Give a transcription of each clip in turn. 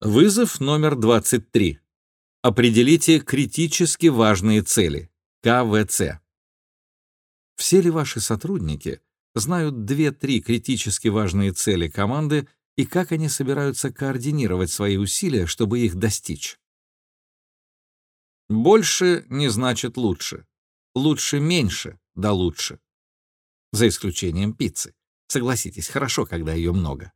Вызов номер 23. Определите критически важные цели. КВЦ. Все ли ваши сотрудники знают 2-3 критически важные цели команды и как они собираются координировать свои усилия, чтобы их достичь? Больше не значит лучше. Лучше меньше, да лучше. За исключением пиццы. Согласитесь, хорошо, когда ее много.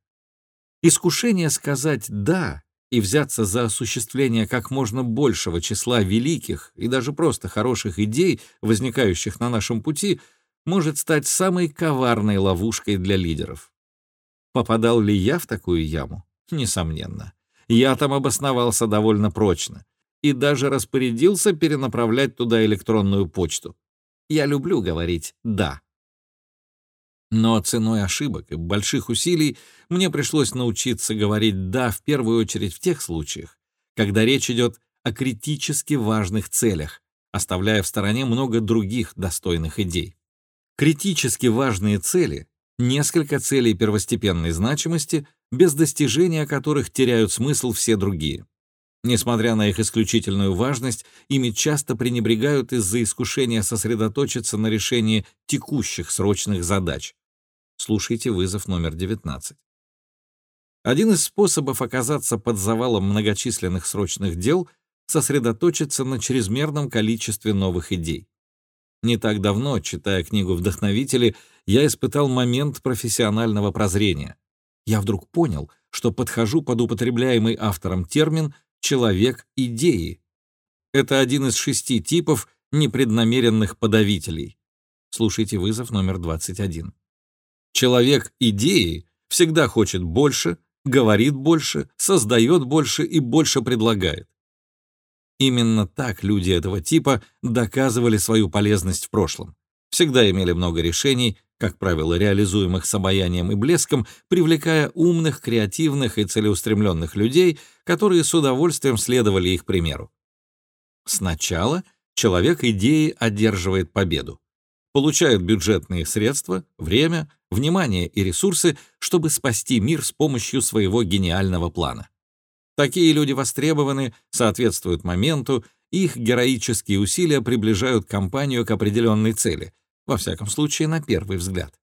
Искушение сказать «да» и взяться за осуществление как можно большего числа великих и даже просто хороших идей, возникающих на нашем пути, может стать самой коварной ловушкой для лидеров. Попадал ли я в такую яму? Несомненно. Я там обосновался довольно прочно и даже распорядился перенаправлять туда электронную почту. Я люблю говорить «да». Но ценой ошибок и больших усилий мне пришлось научиться говорить «да» в первую очередь в тех случаях, когда речь идет о критически важных целях, оставляя в стороне много других достойных идей. Критически важные цели — несколько целей первостепенной значимости, без достижения которых теряют смысл все другие. Несмотря на их исключительную важность, ими часто пренебрегают из-за искушения сосредоточиться на решении текущих срочных задач. Слушайте вызов номер 19. Один из способов оказаться под завалом многочисленных срочных дел — сосредоточиться на чрезмерном количестве новых идей. Не так давно, читая книгу «Вдохновители», я испытал момент профессионального прозрения. Я вдруг понял, что подхожу под употребляемый автором термин «человек идеи». Это один из шести типов непреднамеренных подавителей. Слушайте вызов номер 21. Человек идеи всегда хочет больше, говорит больше, создает больше и больше предлагает. Именно так люди этого типа доказывали свою полезность в прошлом. Всегда имели много решений, как правило, реализуемых с обаянием и блеском, привлекая умных, креативных и целеустремленных людей, которые с удовольствием следовали их примеру. Сначала человек идеи одерживает победу получают бюджетные средства, время, внимание и ресурсы, чтобы спасти мир с помощью своего гениального плана. Такие люди востребованы, соответствуют моменту, их героические усилия приближают компанию к определенной цели, во всяком случае, на первый взгляд.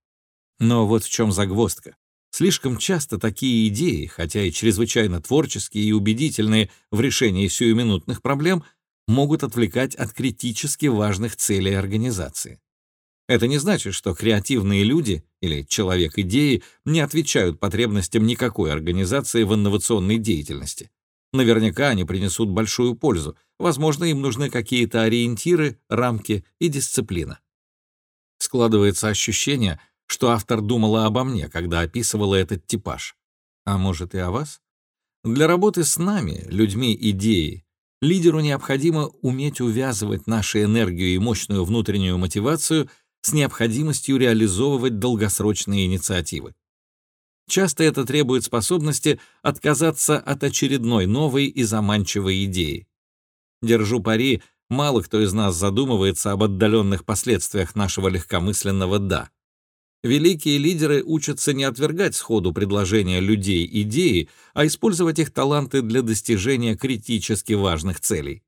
Но вот в чем загвоздка. Слишком часто такие идеи, хотя и чрезвычайно творческие и убедительные в решении сиюминутных проблем, могут отвлекать от критически важных целей организации. Это не значит, что креативные люди или человек-идеи не отвечают потребностям никакой организации в инновационной деятельности. Наверняка они принесут большую пользу. Возможно, им нужны какие-то ориентиры, рамки и дисциплина. Складывается ощущение, что автор думала обо мне, когда описывала этот типаж. А может и о вас? Для работы с нами, людьми идеи, лидеру необходимо уметь увязывать нашу энергию и мощную внутреннюю мотивацию с необходимостью реализовывать долгосрочные инициативы. Часто это требует способности отказаться от очередной новой и заманчивой идеи. Держу пари, мало кто из нас задумывается об отдаленных последствиях нашего легкомысленного «да». Великие лидеры учатся не отвергать сходу предложения людей идеи, а использовать их таланты для достижения критически важных целей.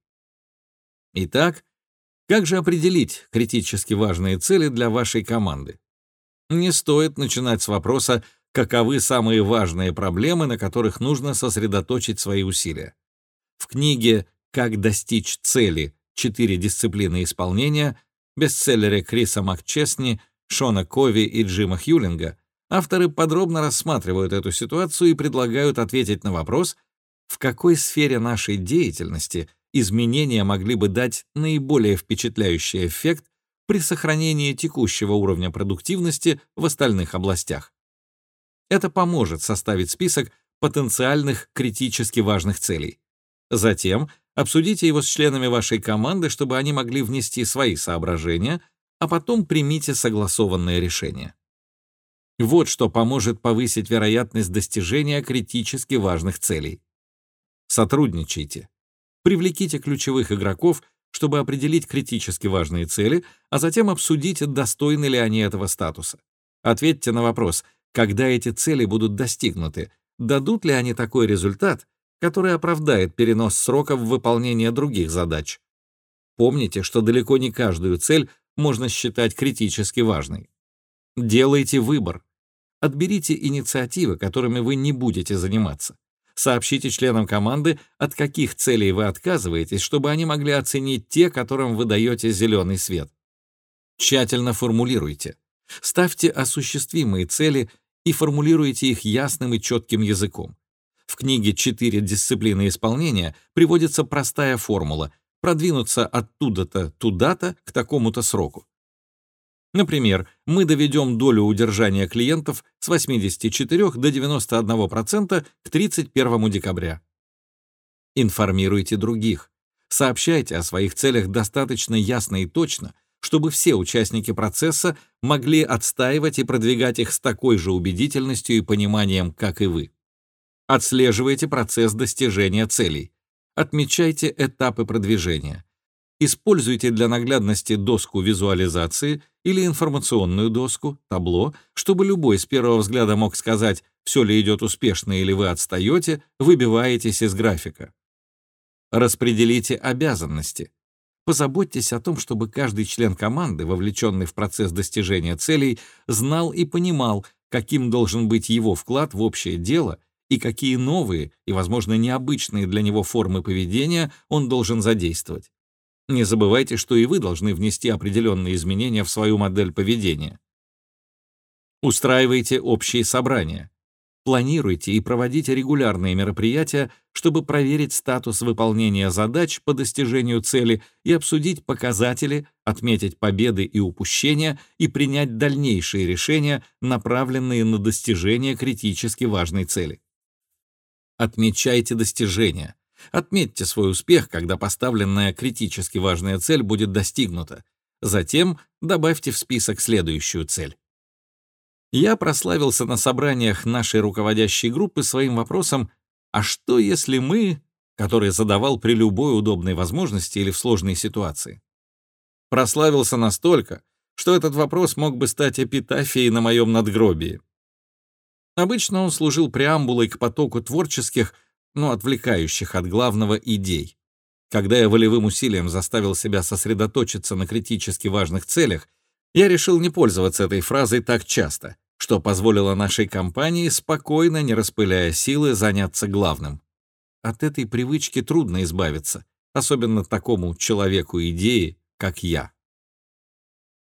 Итак, как же определить критически важные цели для вашей команды? Не стоит начинать с вопроса, каковы самые важные проблемы, на которых нужно сосредоточить свои усилия. В книге «Как достичь цели. Четыре дисциплины исполнения» бестселлере Криса МакЧесни, Шона Кови и Джима Хьюлинга авторы подробно рассматривают эту ситуацию и предлагают ответить на вопрос, в какой сфере нашей деятельности – изменения могли бы дать наиболее впечатляющий эффект при сохранении текущего уровня продуктивности в остальных областях. Это поможет составить список потенциальных критически важных целей. Затем обсудите его с членами вашей команды, чтобы они могли внести свои соображения, а потом примите согласованное решение. Вот что поможет повысить вероятность достижения критически важных целей. Сотрудничайте. Привлеките ключевых игроков, чтобы определить критически важные цели, а затем обсудить, достойны ли они этого статуса. Ответьте на вопрос, когда эти цели будут достигнуты, дадут ли они такой результат, который оправдает перенос сроков выполнения других задач. Помните, что далеко не каждую цель можно считать критически важной. Делайте выбор. Отберите инициативы, которыми вы не будете заниматься. Сообщите членам команды, от каких целей вы отказываетесь, чтобы они могли оценить те, которым вы даете зеленый свет. Тщательно формулируйте. Ставьте осуществимые цели и формулируйте их ясным и четким языком. В книге «Четыре дисциплины исполнения» приводится простая формула продвинуться оттуда-то туда-то к такому-то сроку. Например, мы доведем долю удержания клиентов с 84 до 91% к 31 декабря. Информируйте других. Сообщайте о своих целях достаточно ясно и точно, чтобы все участники процесса могли отстаивать и продвигать их с такой же убедительностью и пониманием, как и вы. Отслеживайте процесс достижения целей. Отмечайте этапы продвижения. Используйте для наглядности доску визуализации или информационную доску, табло, чтобы любой с первого взгляда мог сказать, все ли идет успешно или вы отстаете, выбиваетесь из графика. Распределите обязанности. Позаботьтесь о том, чтобы каждый член команды, вовлеченный в процесс достижения целей, знал и понимал, каким должен быть его вклад в общее дело и какие новые и, возможно, необычные для него формы поведения он должен задействовать. Не забывайте, что и вы должны внести определенные изменения в свою модель поведения. Устраивайте общие собрания. Планируйте и проводите регулярные мероприятия, чтобы проверить статус выполнения задач по достижению цели и обсудить показатели, отметить победы и упущения и принять дальнейшие решения, направленные на достижение критически важной цели. Отмечайте достижения. Отметьте свой успех, когда поставленная критически важная цель будет достигнута. Затем добавьте в список следующую цель. Я прославился на собраниях нашей руководящей группы своим вопросом «А что, если мы...», который задавал при любой удобной возможности или в сложной ситуации. Прославился настолько, что этот вопрос мог бы стать эпитафией на моем надгробии. Обычно он служил преамбулой к потоку творческих, но отвлекающих от главного идей. Когда я волевым усилием заставил себя сосредоточиться на критически важных целях, я решил не пользоваться этой фразой так часто, что позволило нашей компании, спокойно, не распыляя силы, заняться главным. От этой привычки трудно избавиться, особенно такому человеку идеи, как я.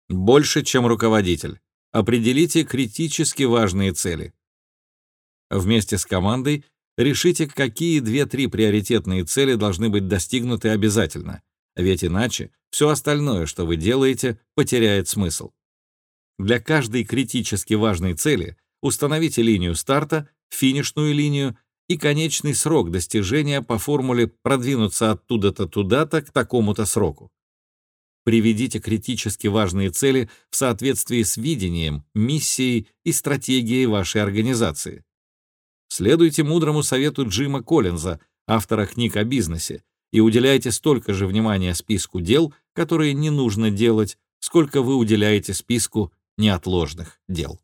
Больше, чем руководитель. Определите критически важные цели. Вместе с командой решите, какие две-три приоритетные цели должны быть достигнуты обязательно, ведь иначе все остальное, что вы делаете, потеряет смысл. Для каждой критически важной цели установите линию старта, финишную линию и конечный срок достижения по формуле продвинуться оттуда-то туда-то к такому-то сроку. Приведите критически важные цели в соответствии с видением, миссией и стратегией вашей организации. Следуйте мудрому совету Джима Коллинза, автора книг о бизнесе, и уделяйте столько же внимания списку дел, которые не нужно делать, сколько вы уделяете списку неотложных дел.